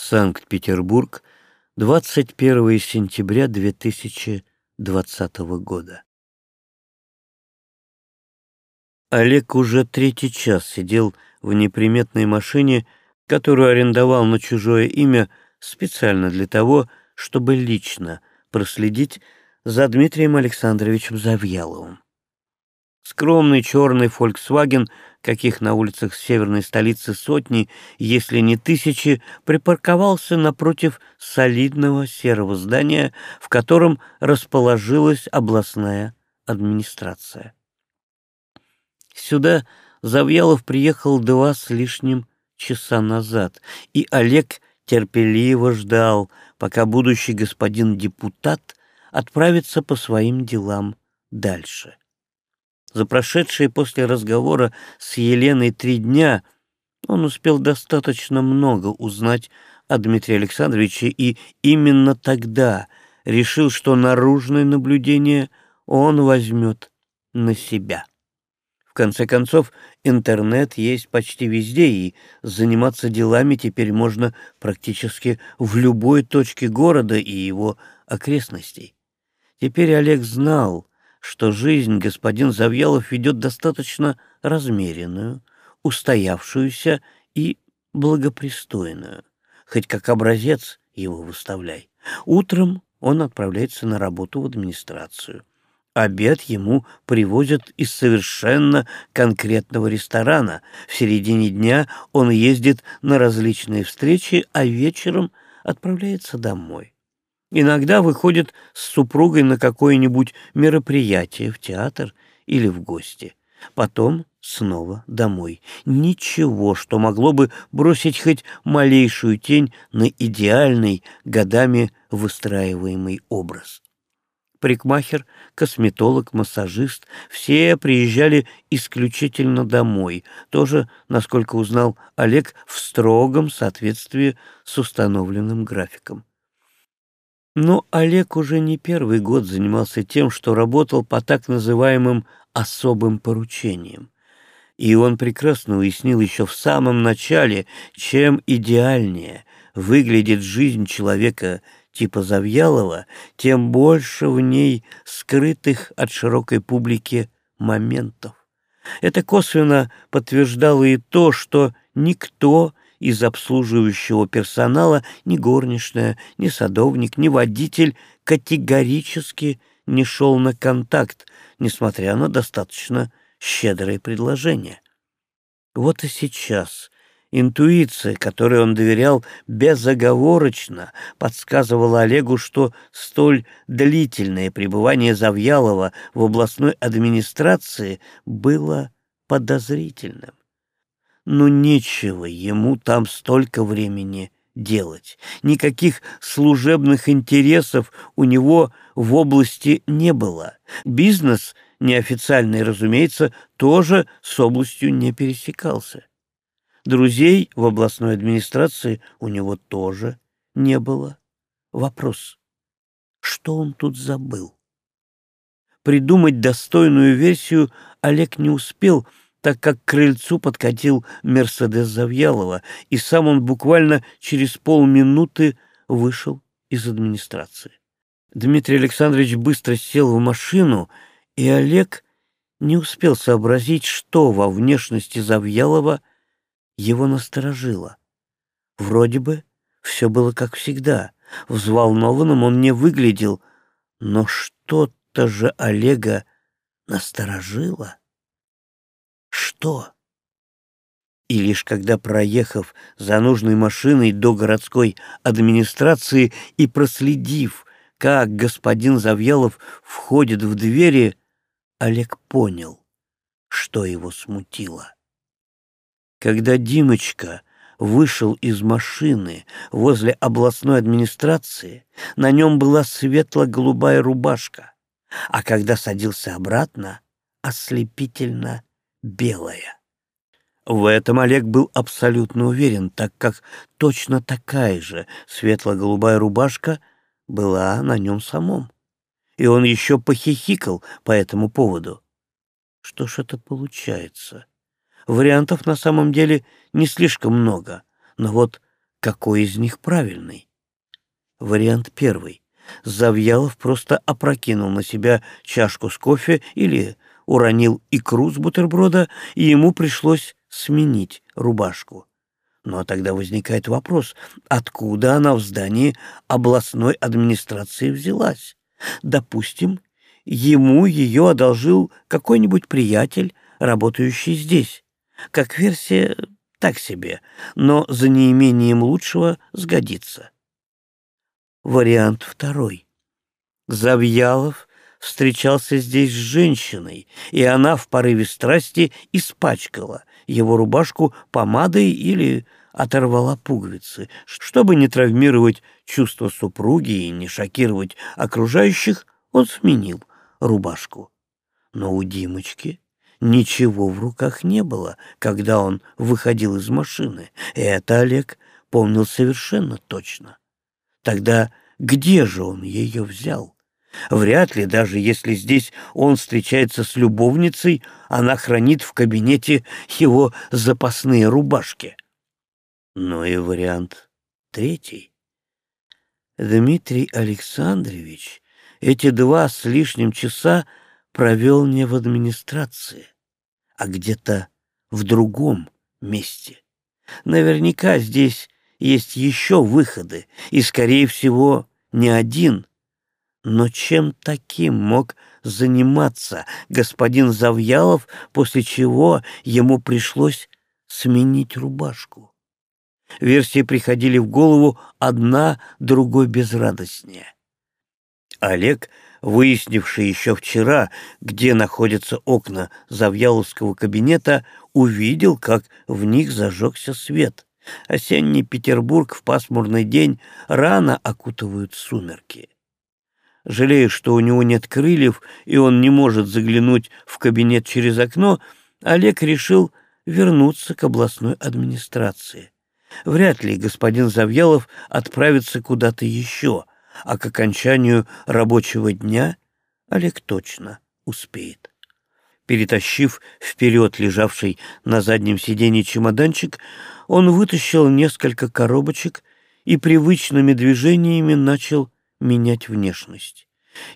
Санкт-Петербург, 21 сентября 2020 года. Олег уже третий час сидел в неприметной машине, которую арендовал на чужое имя специально для того, чтобы лично проследить за Дмитрием Александровичем Завьяловым. Скромный черный Volkswagen, каких на улицах северной столицы сотни, если не тысячи, припарковался напротив солидного серого здания, в котором расположилась областная администрация. Сюда Завьялов приехал два с лишним часа назад, и Олег терпеливо ждал, пока будущий господин депутат отправится по своим делам дальше. За прошедшие после разговора с Еленой три дня он успел достаточно много узнать о Дмитрии Александровиче и именно тогда решил, что наружное наблюдение он возьмет на себя. В конце концов, интернет есть почти везде, и заниматься делами теперь можно практически в любой точке города и его окрестностей. Теперь Олег знал, что жизнь господин Завьялов ведет достаточно размеренную, устоявшуюся и благопристойную. Хоть как образец его выставляй. Утром он отправляется на работу в администрацию. Обед ему привозят из совершенно конкретного ресторана. В середине дня он ездит на различные встречи, а вечером отправляется домой. Иногда выходит с супругой на какое-нибудь мероприятие, в театр или в гости. Потом снова домой. Ничего, что могло бы бросить хоть малейшую тень на идеальный, годами выстраиваемый образ. Парикмахер, косметолог, массажист — все приезжали исключительно домой, тоже, насколько узнал Олег, в строгом соответствии с установленным графиком. Но Олег уже не первый год занимался тем, что работал по так называемым особым поручениям. И он прекрасно уяснил еще в самом начале, чем идеальнее выглядит жизнь человека типа Завьялова, тем больше в ней скрытых от широкой публики моментов. Это косвенно подтверждало и то, что никто из обслуживающего персонала ни горничная, ни садовник, ни водитель категорически не шел на контакт, несмотря на достаточно щедрое предложение. Вот и сейчас интуиция, которой он доверял безоговорочно, подсказывала Олегу, что столь длительное пребывание Завьялова в областной администрации было подозрительным но нечего ему там столько времени делать. Никаких служебных интересов у него в области не было. Бизнес, неофициальный, разумеется, тоже с областью не пересекался. Друзей в областной администрации у него тоже не было. Вопрос, что он тут забыл? Придумать достойную версию Олег не успел, так как к крыльцу подкатил Мерседес Завьялова, и сам он буквально через полминуты вышел из администрации. Дмитрий Александрович быстро сел в машину, и Олег не успел сообразить, что во внешности Завьялова его насторожило. Вроде бы все было как всегда. Взволнованным он не выглядел, но что-то же Олега насторожило. Что? И лишь когда, проехав за нужной машиной до городской администрации и проследив, как господин Завьялов входит в двери, Олег понял, что его смутило. Когда Димочка вышел из машины возле областной администрации, на нем была светло-голубая рубашка, а когда садился обратно, ослепительно белая. В этом Олег был абсолютно уверен, так как точно такая же светло-голубая рубашка была на нем самом. И он еще похихикал по этому поводу. Что ж это получается? Вариантов на самом деле не слишком много, но вот какой из них правильный? Вариант первый. Завьялов просто опрокинул на себя чашку с кофе или уронил икру с бутерброда, и ему пришлось сменить рубашку. Ну а тогда возникает вопрос, откуда она в здании областной администрации взялась? Допустим, ему ее одолжил какой-нибудь приятель, работающий здесь. Как версия так себе, но за неимением лучшего сгодится. Вариант второй. Завьялов встречался здесь с женщиной, и она в порыве страсти испачкала его рубашку помадой или оторвала пуговицы. Чтобы не травмировать чувства супруги и не шокировать окружающих, он сменил рубашку. Но у Димочки ничего в руках не было, когда он выходил из машины. Это Олег помнил совершенно точно. Тогда где же он ее взял? Вряд ли, даже если здесь он встречается с любовницей, она хранит в кабинете его запасные рубашки. Ну и вариант третий. Дмитрий Александрович эти два с лишним часа провел не в администрации, а где-то в другом месте. Наверняка здесь есть еще выходы, и, скорее всего, не один. Но чем таким мог заниматься господин Завьялов, после чего ему пришлось сменить рубашку? Версии приходили в голову одна другой безрадостнее. Олег, выяснивший еще вчера, где находятся окна Завьяловского кабинета, увидел, как в них зажегся свет. Осенний Петербург в пасмурный день рано окутывают сумерки. Жалея, что у него нет крыльев, и он не может заглянуть в кабинет через окно, Олег решил вернуться к областной администрации. Вряд ли господин Завьялов отправится куда-то еще, а к окончанию рабочего дня Олег точно успеет. Перетащив вперед лежавший на заднем сиденье чемоданчик, он вытащил несколько коробочек и привычными движениями начал менять внешность.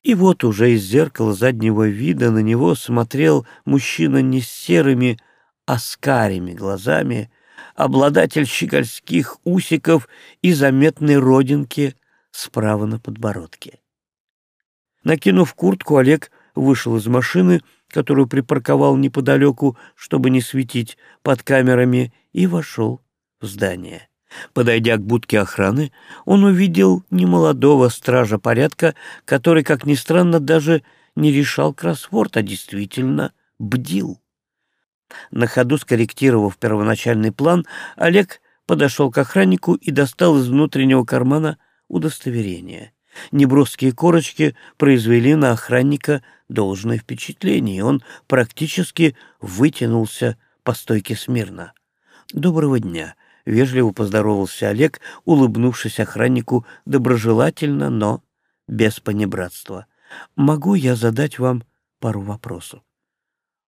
И вот уже из зеркала заднего вида на него смотрел мужчина не с серыми, а с карими глазами, обладатель щегольских усиков и заметной родинки справа на подбородке. Накинув куртку, Олег вышел из машины, которую припарковал неподалеку, чтобы не светить под камерами, и вошел в здание. Подойдя к будке охраны, он увидел немолодого стража порядка, который, как ни странно, даже не решал кроссворд, а действительно бдил. На ходу скорректировав первоначальный план, Олег подошел к охраннику и достал из внутреннего кармана удостоверение. Неброские корочки произвели на охранника должное впечатление, и он практически вытянулся по стойке смирно. «Доброго дня!» — вежливо поздоровался Олег, улыбнувшись охраннику доброжелательно, но без понебратства. «Могу я задать вам пару вопросов?»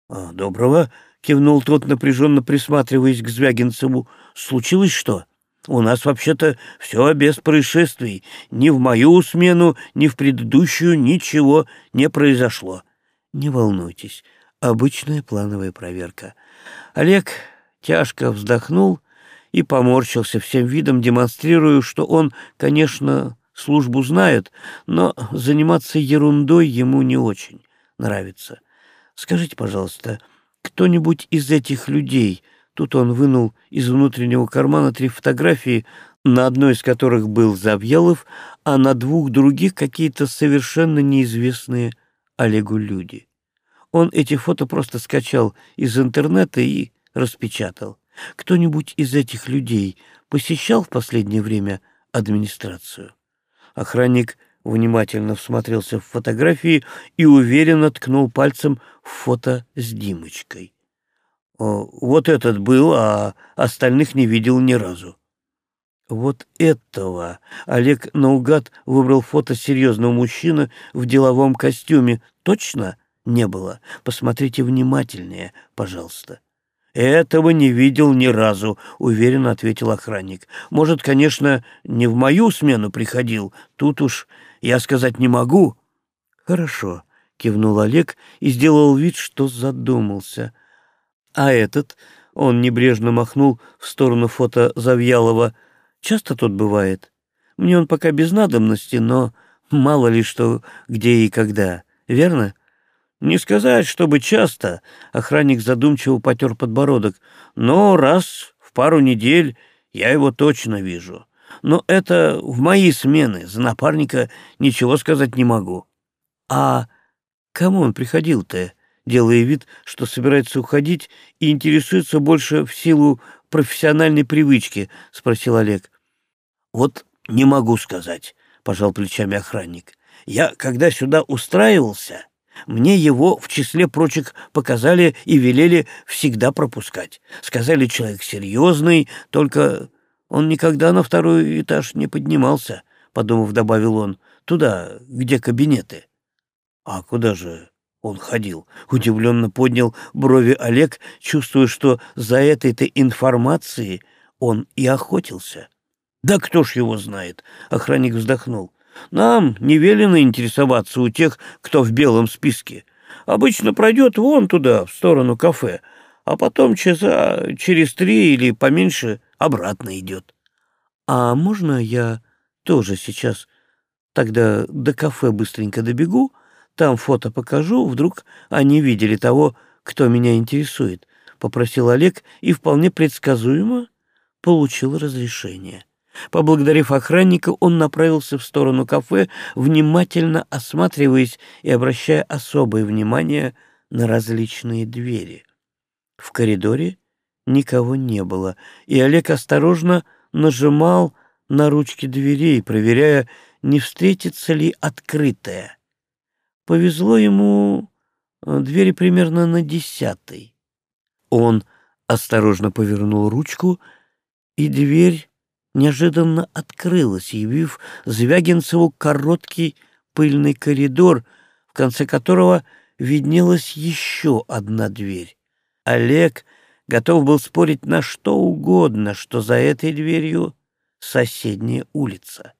«А, «Доброго!» — кивнул тот, напряженно присматриваясь к Звягинцеву. «Случилось что?» У нас вообще-то все без происшествий. Ни в мою смену, ни в предыдущую ничего не произошло. Не волнуйтесь, обычная плановая проверка. Олег тяжко вздохнул и поморщился всем видом, демонстрируя, что он, конечно, службу знает, но заниматься ерундой ему не очень нравится. Скажите, пожалуйста, кто-нибудь из этих людей Тут он вынул из внутреннего кармана три фотографии, на одной из которых был Завьялов, а на двух других какие-то совершенно неизвестные Олегу люди. Он эти фото просто скачал из интернета и распечатал. Кто-нибудь из этих людей посещал в последнее время администрацию? Охранник внимательно всмотрелся в фотографии и уверенно ткнул пальцем в фото с Димочкой. Вот этот был, а остальных не видел ни разу. Вот этого Олег наугад выбрал фото серьезного мужчины в деловом костюме. Точно не было? Посмотрите внимательнее, пожалуйста. «Этого не видел ни разу», — уверенно ответил охранник. «Может, конечно, не в мою смену приходил. Тут уж я сказать не могу». «Хорошо», — кивнул Олег и сделал вид, что задумался. «А этот?» — он небрежно махнул в сторону фото Завьялова. «Часто тут бывает? Мне он пока без надобности, но мало ли что где и когда. Верно?» Не сказать, чтобы часто, охранник задумчиво потер подбородок, но раз в пару недель я его точно вижу. Но это в мои смены, за напарника ничего сказать не могу. А кому он приходил-то, делая вид, что собирается уходить и интересуется больше в силу профессиональной привычки, спросил Олег. Вот не могу сказать, пожал плечами охранник. Я, когда сюда устраивался, мне его, в числе прочих, показали и велели всегда пропускать. Сказали, человек серьезный, только он никогда на второй этаж не поднимался, — подумав, добавил он, — туда, где кабинеты. — А куда же он ходил? — удивленно поднял брови Олег, чувствуя, что за этой-то информацией он и охотился. — Да кто ж его знает? — охранник вздохнул. Нам не велено интересоваться у тех, кто в белом списке. Обычно пройдет вон туда, в сторону кафе, а потом часа через три или поменьше обратно идет. А можно я тоже сейчас тогда до кафе быстренько добегу, там фото покажу, вдруг они видели того, кто меня интересует, — попросил Олег и вполне предсказуемо получил разрешение. Поблагодарив охранника, он направился в сторону кафе, внимательно осматриваясь и обращая особое внимание на различные двери. В коридоре никого не было, и Олег осторожно нажимал на ручки дверей, проверяя, не встретится ли открытая. Повезло ему э, двери примерно на десятой. Он осторожно повернул ручку, и дверь неожиданно открылась, явив Звягинцеву короткий пыльный коридор, в конце которого виднелась еще одна дверь. Олег готов был спорить на что угодно, что за этой дверью соседняя улица.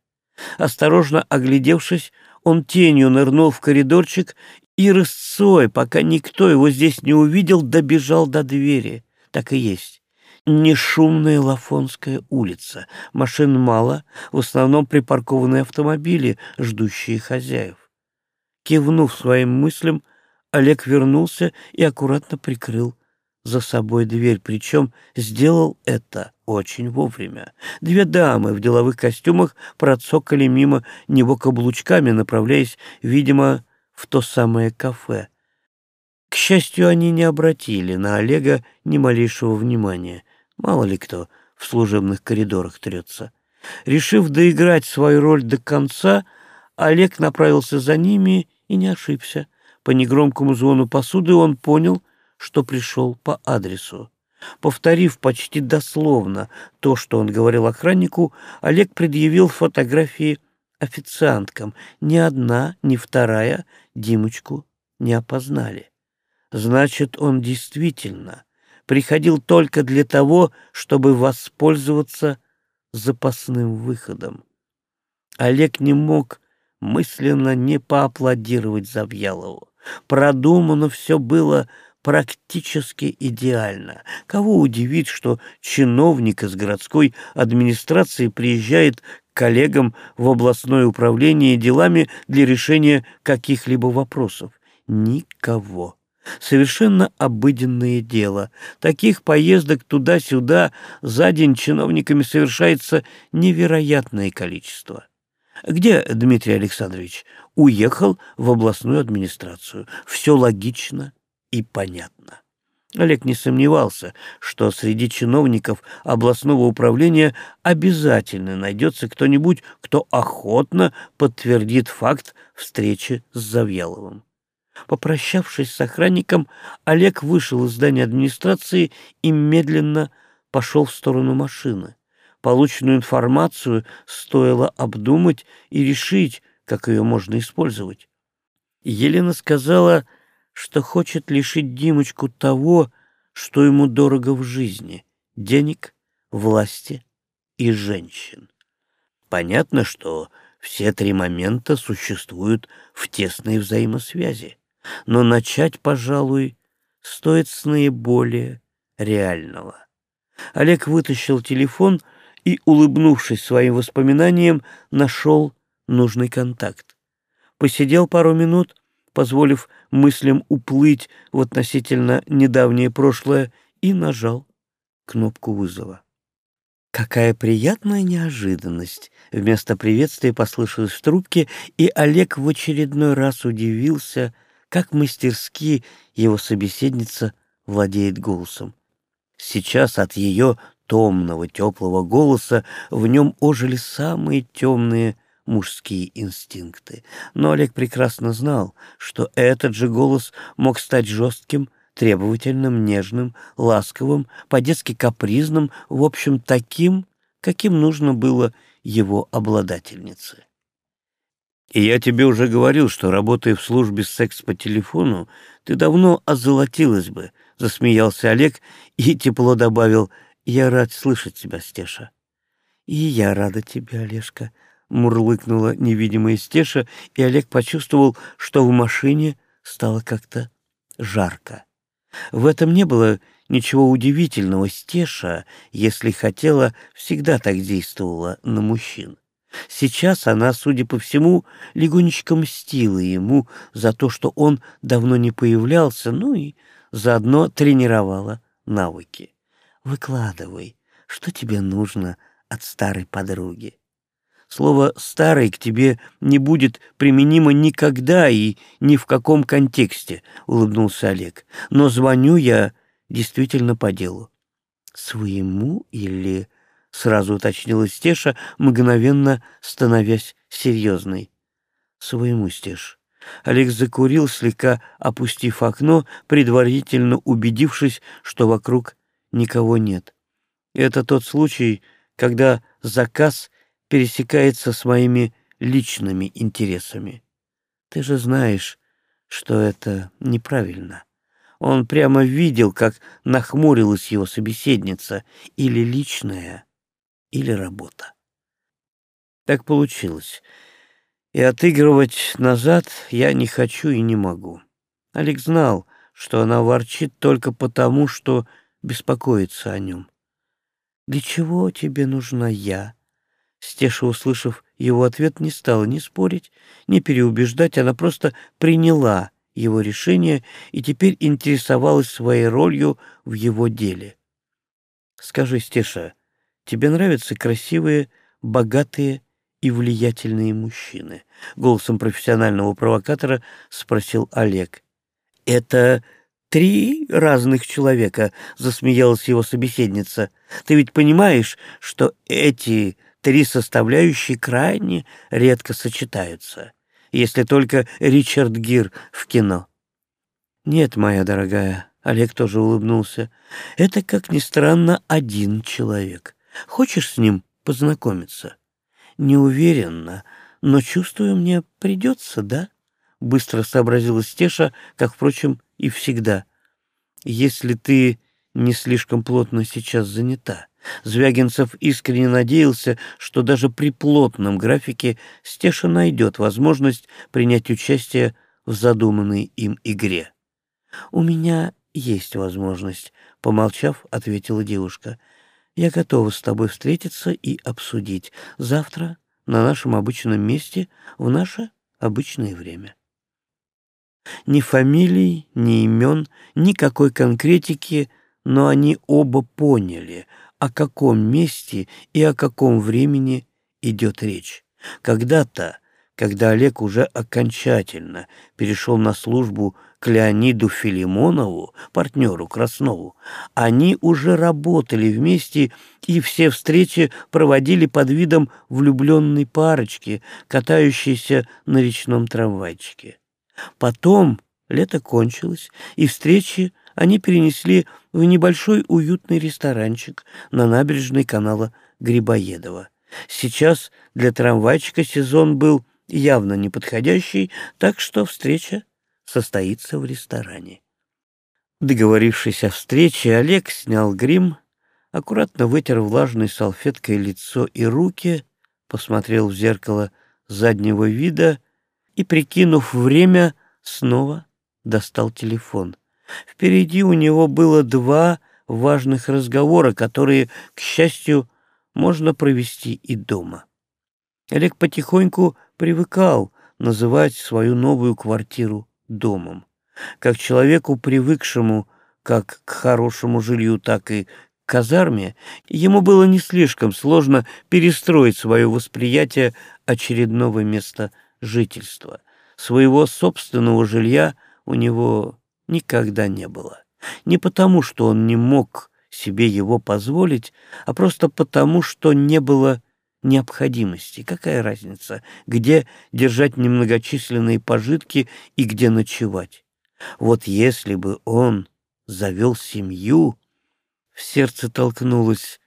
Осторожно оглядевшись, он тенью нырнул в коридорчик и рысцой, пока никто его здесь не увидел, добежал до двери. Так и есть не шумная Лафонская улица. Машин мало, в основном припаркованные автомобили, ждущие хозяев. Кивнув своим мыслям, Олег вернулся и аккуратно прикрыл за собой дверь, причем сделал это очень вовремя. Две дамы в деловых костюмах процокали мимо него каблучками, направляясь, видимо, в то самое кафе. К счастью, они не обратили на Олега ни малейшего внимания. Мало ли кто в служебных коридорах трется. Решив доиграть свою роль до конца, Олег направился за ними и не ошибся. По негромкому звону посуды он понял, что пришел по адресу. Повторив почти дословно то, что он говорил охраннику, Олег предъявил фотографии официанткам. Ни одна, ни вторая Димочку не опознали. Значит, он действительно приходил только для того, чтобы воспользоваться запасным выходом. Олег не мог мысленно не поаплодировать Завьялову. Продумано все было практически идеально. Кого удивить, что чиновник из городской администрации приезжает к коллегам в областное управление делами для решения каких-либо вопросов? Никого. Совершенно обыденное дело. Таких поездок туда-сюда за день чиновниками совершается невероятное количество. Где Дмитрий Александрович? Уехал в областную администрацию. Все логично и понятно. Олег не сомневался, что среди чиновников областного управления обязательно найдется кто-нибудь, кто охотно подтвердит факт встречи с Завьяловым. Попрощавшись с охранником, Олег вышел из здания администрации и медленно пошел в сторону машины. Полученную информацию стоило обдумать и решить, как ее можно использовать. Елена сказала, что хочет лишить Димочку того, что ему дорого в жизни — денег, власти и женщин. Понятно, что все три момента существуют в тесной взаимосвязи, но начать, пожалуй, стоит с наиболее реального. Олег вытащил телефон и, улыбнувшись своим воспоминаниям, нашел нужный контакт. Посидел пару минут, позволив мыслям уплыть в относительно недавнее прошлое, и нажал кнопку вызова. Какая приятная неожиданность! Вместо приветствия послышалось в трубке, и Олег в очередной раз удивился, как мастерски его собеседница владеет голосом. Сейчас от ее томного, теплого голоса в нем ожили самые темные мужские инстинкты. Но Олег прекрасно знал, что этот же голос мог стать жестким, требовательным, нежным, ласковым, по-детски капризным, в общем, таким, каким нужно было его обладательнице. И я тебе уже говорил, что, работая в службе секс по телефону, ты давно озолотилась бы, — засмеялся Олег и тепло добавил, — я рад слышать тебя, Стеша. И я рада тебе, Олежка, — мурлыкнула невидимая Стеша, и Олег почувствовал, что в машине стало как-то жарко. В этом не было ничего удивительного. Стеша, если хотела, всегда так действовала на мужчин. Сейчас она, судя по всему, легонечко мстила ему за то, что он давно не появлялся, ну и заодно тренировала навыки. «Выкладывай, что тебе нужно от старой подруги?» Слово «старый» к тебе не будет применимо никогда и ни в каком контексте, — улыбнулся Олег. Но звоню я действительно по делу. Своему или... — сразу уточнила Стеша, мгновенно становясь серьезной. Своему, Стеш. Олег закурил, слегка опустив окно, предварительно убедившись, что вокруг никого нет. Это тот случай, когда заказ пересекается с моими личными интересами. Ты же знаешь, что это неправильно. Он прямо видел, как нахмурилась его собеседница, или личная, или работа. Так получилось. И отыгрывать назад я не хочу и не могу. Олег знал, что она ворчит только потому, что беспокоится о нем. «Для чего тебе нужна я?» Стеша, услышав его ответ, не стала ни спорить, ни переубеждать, она просто приняла его решение и теперь интересовалась своей ролью в его деле. «Скажи, Стеша, тебе нравятся красивые, богатые и влиятельные мужчины?» — голосом профессионального провокатора спросил Олег. «Это три разных человека», — засмеялась его собеседница. «Ты ведь понимаешь, что эти три составляющие крайне редко сочетаются, если только Ричард Гир в кино. «Нет, моя дорогая», — Олег тоже улыбнулся, — «это, как ни странно, один человек. Хочешь с ним познакомиться?» «Не уверенно, но чувствую, мне придется, да?» Быстро сообразила Стеша, как, впрочем, и всегда. «Если ты не слишком плотно сейчас занята». Звягинцев искренне надеялся, что даже при плотном графике Стеша найдет возможность принять участие в задуманной им игре. «У меня есть возможность», — помолчав, ответила девушка. «Я готова с тобой встретиться и обсудить. Завтра на нашем обычном месте в наше обычное время». Ни фамилий, ни имен, никакой конкретики, но они оба поняли — о каком месте и о каком времени идет речь. Когда-то, когда Олег уже окончательно перешел на службу к Леониду Филимонову, партнеру Краснову, они уже работали вместе и все встречи проводили под видом влюбленной парочки, катающейся на речном трамвайчике. Потом лето кончилось, и встречи они перенесли в небольшой уютный ресторанчик на набережной канала Грибоедова. Сейчас для трамвайчика сезон был явно неподходящий, так что встреча состоится в ресторане. Договорившись о встрече, Олег снял грим, аккуратно вытер влажной салфеткой лицо и руки, посмотрел в зеркало заднего вида и, прикинув время, снова достал телефон. Впереди у него было два важных разговора, которые, к счастью, можно провести и дома. Олег потихоньку привыкал называть свою новую квартиру домом. Как человеку, привыкшему как к хорошему жилью, так и к казарме, ему было не слишком сложно перестроить свое восприятие очередного места жительства. Своего собственного жилья у него никогда не было. Не потому, что он не мог себе его позволить, а просто потому, что не было необходимости. Какая разница, где держать немногочисленные пожитки и где ночевать? Вот если бы он завел семью, в сердце толкнулась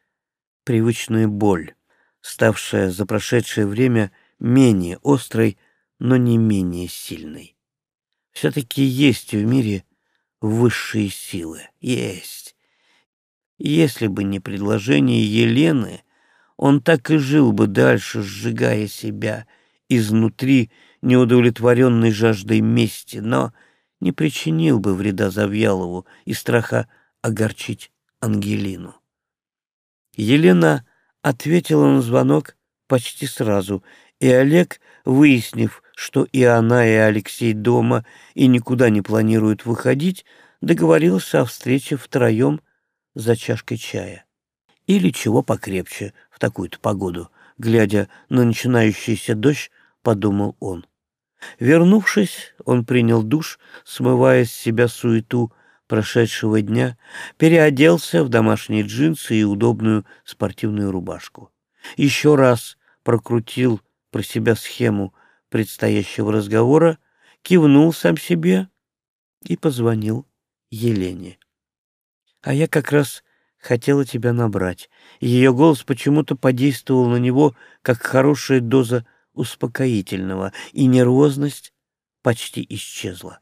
привычная боль, ставшая за прошедшее время менее острой, но не менее сильной. Все-таки есть в мире высшие силы. Есть. Если бы не предложение Елены, он так и жил бы дальше, сжигая себя изнутри, неудовлетворенной жаждой мести, но не причинил бы вреда Завьялову и страха огорчить Ангелину. Елена ответила на звонок почти сразу, и Олег, выяснив, что и она, и Алексей дома и никуда не планируют выходить, договорился о встрече втроем за чашкой чая. Или чего покрепче в такую-то погоду, глядя на начинающийся дождь, подумал он. Вернувшись, он принял душ, смывая с себя суету прошедшего дня, переоделся в домашние джинсы и удобную спортивную рубашку. Еще раз прокрутил про себя схему предстоящего разговора, кивнул сам себе и позвонил Елене. А я как раз хотела тебя набрать. Ее голос почему-то подействовал на него, как хорошая доза успокоительного, и нервозность почти исчезла.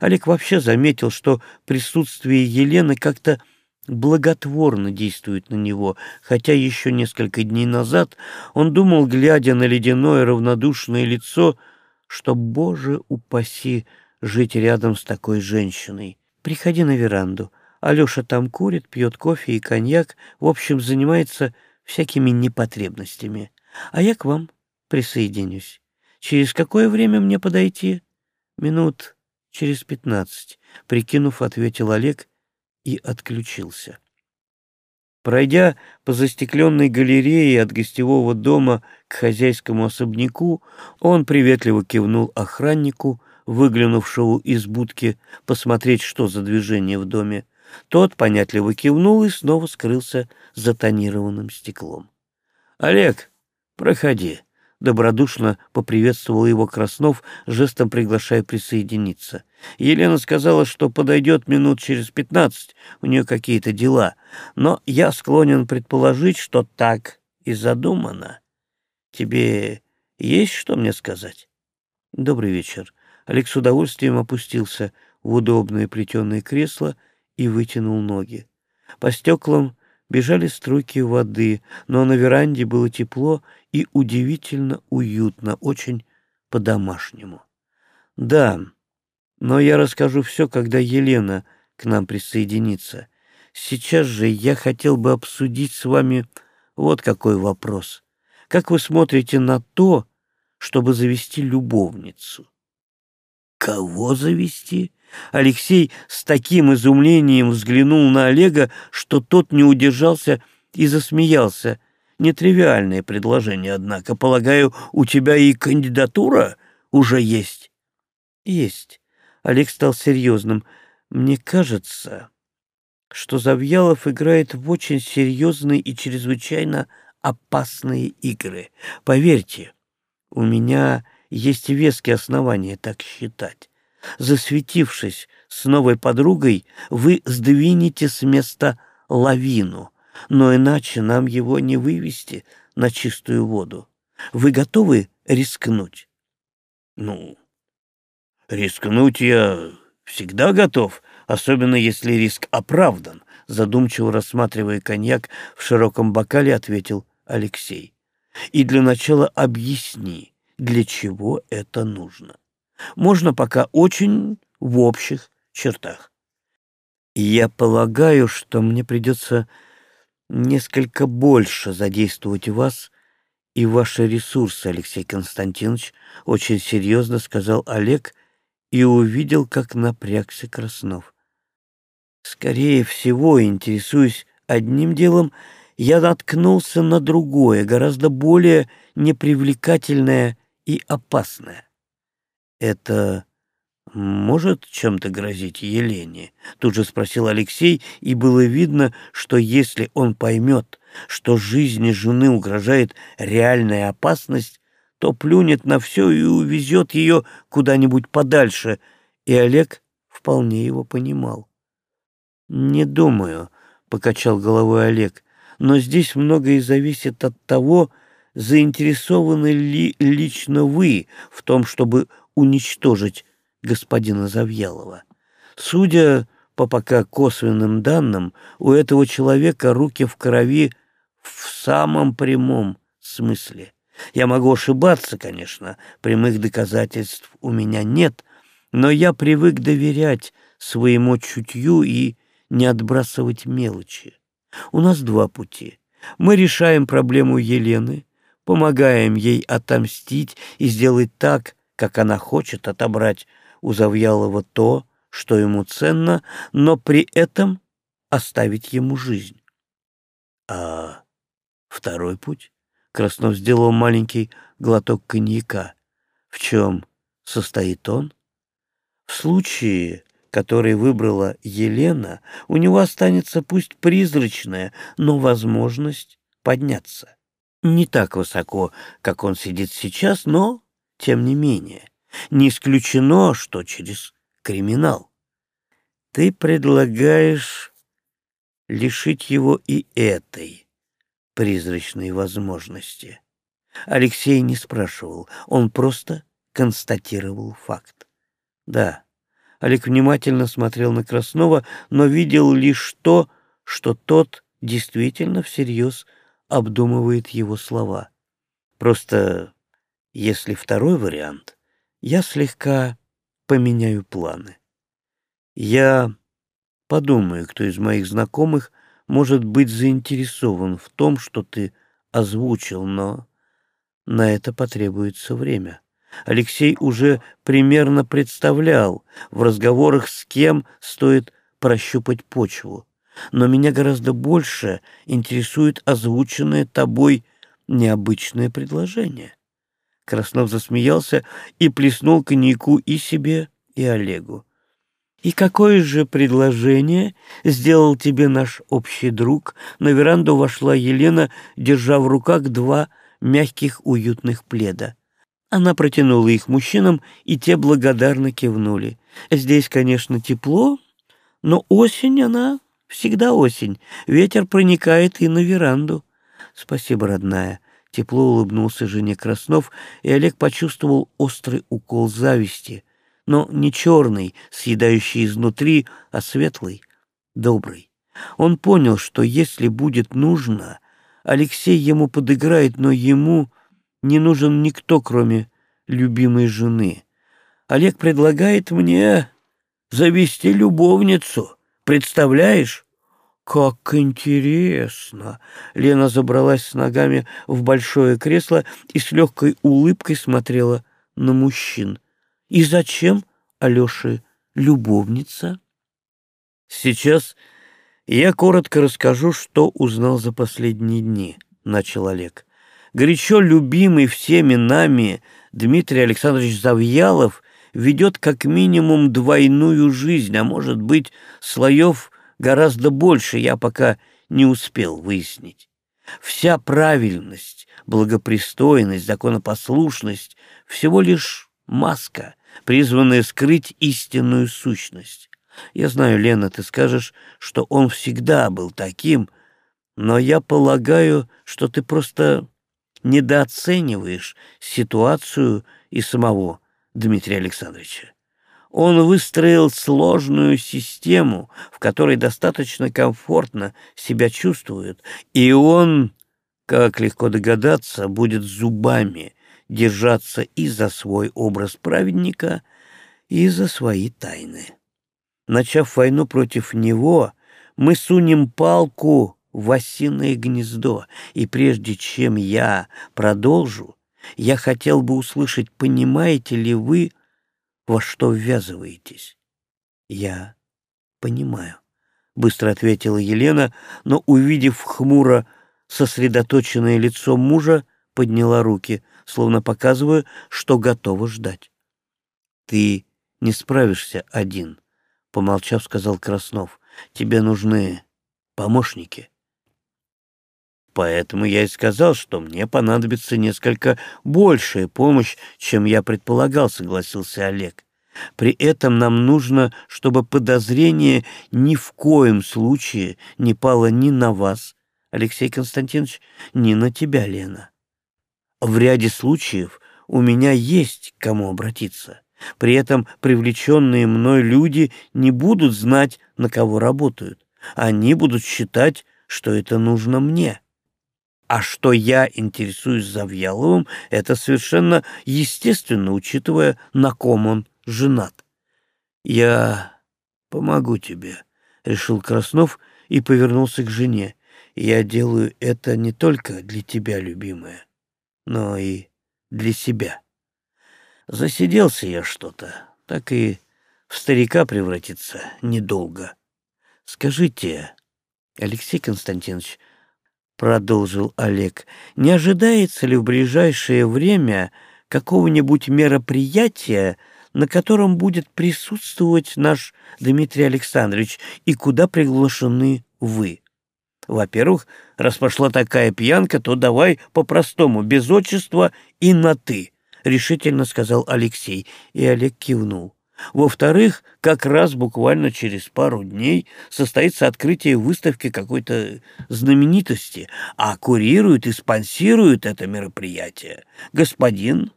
Олег вообще заметил, что присутствие Елены как-то благотворно действует на него, хотя еще несколько дней назад он думал, глядя на ледяное равнодушное лицо, что, боже упаси, жить рядом с такой женщиной. Приходи на веранду, Алеша там курит, пьет кофе и коньяк, в общем, занимается всякими непотребностями. А я к вам присоединюсь. Через какое время мне подойти? Минут через пятнадцать, прикинув, ответил Олег и отключился. Пройдя по застекленной галерее от гостевого дома к хозяйскому особняку, он приветливо кивнул охраннику, выглянувшему из будки посмотреть, что за движение в доме, тот понятливо кивнул и снова скрылся за тонированным стеклом. «Олег, проходи», — добродушно поприветствовал его Краснов, жестом приглашая присоединиться. Елена сказала, что подойдет минут через пятнадцать, у нее какие-то дела, но я склонен предположить, что так и задумано. Тебе есть что мне сказать? Добрый вечер. Олег с удовольствием опустился в удобное плетеное кресло и вытянул ноги. По стеклам бежали струйки воды, но на веранде было тепло и удивительно уютно, очень по-домашнему. Да, но я расскажу все, когда Елена к нам присоединится. Сейчас же я хотел бы обсудить с вами вот какой вопрос. Как вы смотрите на то, чтобы завести любовницу? Кого завести? Алексей с таким изумлением взглянул на Олега, что тот не удержался и засмеялся. Нетривиальное предложение, однако. Полагаю, у тебя и кандидатура уже есть? Есть. Олег стал серьезным. Мне кажется, что Завьялов играет в очень серьезные и чрезвычайно опасные игры. Поверьте, у меня есть веские основания так считать. Засветившись с новой подругой, вы сдвинете с места лавину, но иначе нам его не вывести на чистую воду. Вы готовы рискнуть? Ну, рискнуть я всегда готов, особенно если риск оправдан, задумчиво рассматривая коньяк в широком бокале, ответил Алексей. И для начала объясни, для чего это нужно. Можно пока очень в общих чертах. Я полагаю, что мне придется несколько больше задействовать вас и ваши ресурсы, Алексей Константинович, очень серьезно сказал Олег и увидел, как напрягся Краснов. Скорее всего, интересуясь одним делом, я наткнулся на другое, гораздо более непривлекательное и опасное. Это может чем-то грозить Елене? Тут же спросил Алексей, и было видно, что если он поймет, что жизни жены угрожает реальная опасность, то плюнет на все и увезет ее куда-нибудь подальше, и Олег вполне его понимал. «Не думаю», — покачал головой Олег, — «но здесь многое зависит от того, заинтересованы ли лично вы в том, чтобы уничтожить господина Завьялова. Судя по пока косвенным данным, у этого человека руки в крови в самом прямом смысле. Я могу ошибаться, конечно, прямых доказательств у меня нет, но я привык доверять своему чутью и не отбрасывать мелочи. У нас два пути. Мы решаем проблему Елены, помогаем ей отомстить и сделать так, как она хочет отобрать у Завьялова то, что ему ценно, но при этом оставить ему жизнь. А второй путь? Краснов сделал маленький глоток коньяка. В чем состоит он? В случае, который выбрала Елена, у него останется пусть призрачная, но возможность подняться. Не так высоко, как он сидит сейчас, но тем не менее. Не исключено, что через криминал. Ты предлагаешь лишить его и этой призрачной возможности. Алексей не спрашивал, он просто констатировал факт. Да, Олег внимательно смотрел на Краснова, но видел лишь то, что тот действительно всерьез обдумывает его слова. Просто если второй вариант, я слегка поменяю планы. Я подумаю, кто из моих знакомых может быть заинтересован в том, что ты озвучил, но на это потребуется время. Алексей уже примерно представлял, в разговорах с кем стоит прощупать почву. Но меня гораздо больше интересует озвученное тобой необычное предложение. Краснов засмеялся и плеснул коньяку и себе, и Олегу. «И какое же предложение сделал тебе наш общий друг?» На веранду вошла Елена, держа в руках два мягких уютных пледа. Она протянула их мужчинам, и те благодарно кивнули. «Здесь, конечно, тепло, но осень она всегда осень. Ветер проникает и на веранду». «Спасибо, родная», Тепло улыбнулся жене Краснов, и Олег почувствовал острый укол зависти, но не черный, съедающий изнутри, а светлый, добрый. Он понял, что если будет нужно, Алексей ему подыграет, но ему не нужен никто, кроме любимой жены. Олег предлагает мне завести любовницу, представляешь? «Как интересно!» Лена забралась с ногами в большое кресло и с легкой улыбкой смотрела на мужчин. «И зачем Алёше любовница?» «Сейчас я коротко расскажу, что узнал за последние дни», — начал Олег. «Горячо любимый всеми нами Дмитрий Александрович Завьялов ведет как минимум двойную жизнь, а может быть, слоев гораздо больше я пока не успел выяснить. Вся правильность, благопристойность, законопослушность — всего лишь маска, призванная скрыть истинную сущность. Я знаю, Лена, ты скажешь, что он всегда был таким, но я полагаю, что ты просто недооцениваешь ситуацию и самого Дмитрия Александровича. Он выстроил сложную систему, в которой достаточно комфортно себя чувствует, и он, как легко догадаться, будет зубами держаться и за свой образ праведника, и за свои тайны. Начав войну против него, мы сунем палку в осиное гнездо, и прежде чем я продолжу, я хотел бы услышать, понимаете ли вы, во что ввязываетесь. Я понимаю, быстро ответила Елена, но, увидев хмуро сосредоточенное лицо мужа, подняла руки, словно показывая, что готова ждать. Ты не справишься один, помолчав, сказал Краснов. Тебе нужны помощники. Поэтому я и сказал, что мне понадобится несколько большая помощь, чем я предполагал, согласился Олег. При этом нам нужно, чтобы подозрение ни в коем случае не пало ни на вас, Алексей Константинович, ни на тебя, Лена. В ряде случаев у меня есть к кому обратиться. При этом привлеченные мной люди не будут знать, на кого работают. Они будут считать, что это нужно мне. А что я интересуюсь Завьяловым, это совершенно естественно, учитывая, на ком он женат. «Я помогу тебе», — решил Краснов и повернулся к жене. «Я делаю это не только для тебя, любимая, но и для себя. Засиделся я что-то, так и в старика превратиться недолго. Скажите, Алексей Константинович, — продолжил Олег, — не ожидается ли в ближайшее время какого-нибудь мероприятия, на котором будет присутствовать наш Дмитрий Александрович и куда приглашены вы? Во-первых, раз пошла такая пьянка, то давай по-простому, без отчества и на «ты», — решительно сказал Алексей, и Олег кивнул. Во-вторых, как раз буквально через пару дней состоится открытие выставки какой-то знаменитости, а курирует и спонсирует это мероприятие господин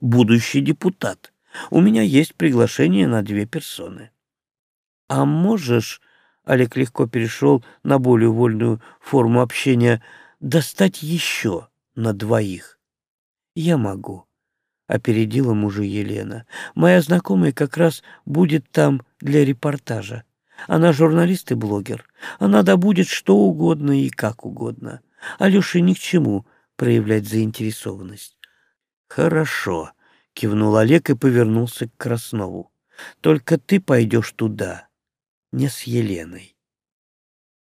будущий депутат. У меня есть приглашение на две персоны. А можешь, Олег легко перешел на более вольную форму общения, достать еще на двоих? Я могу опередила мужа Елена. «Моя знакомая как раз будет там для репортажа. Она журналист и блогер. Она добудет что угодно и как угодно. Алёше ни к чему проявлять заинтересованность». «Хорошо», — кивнул Олег и повернулся к Краснову. «Только ты пойдешь туда, не с Еленой».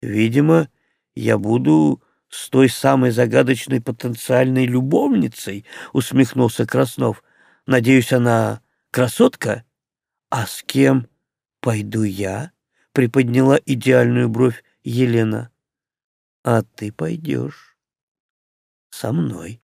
«Видимо, я буду с той самой загадочной потенциальной любовницей, усмехнулся Краснов. Надеюсь, она красотка? А с кем пойду я? Приподняла идеальную бровь Елена. А ты пойдешь со мной.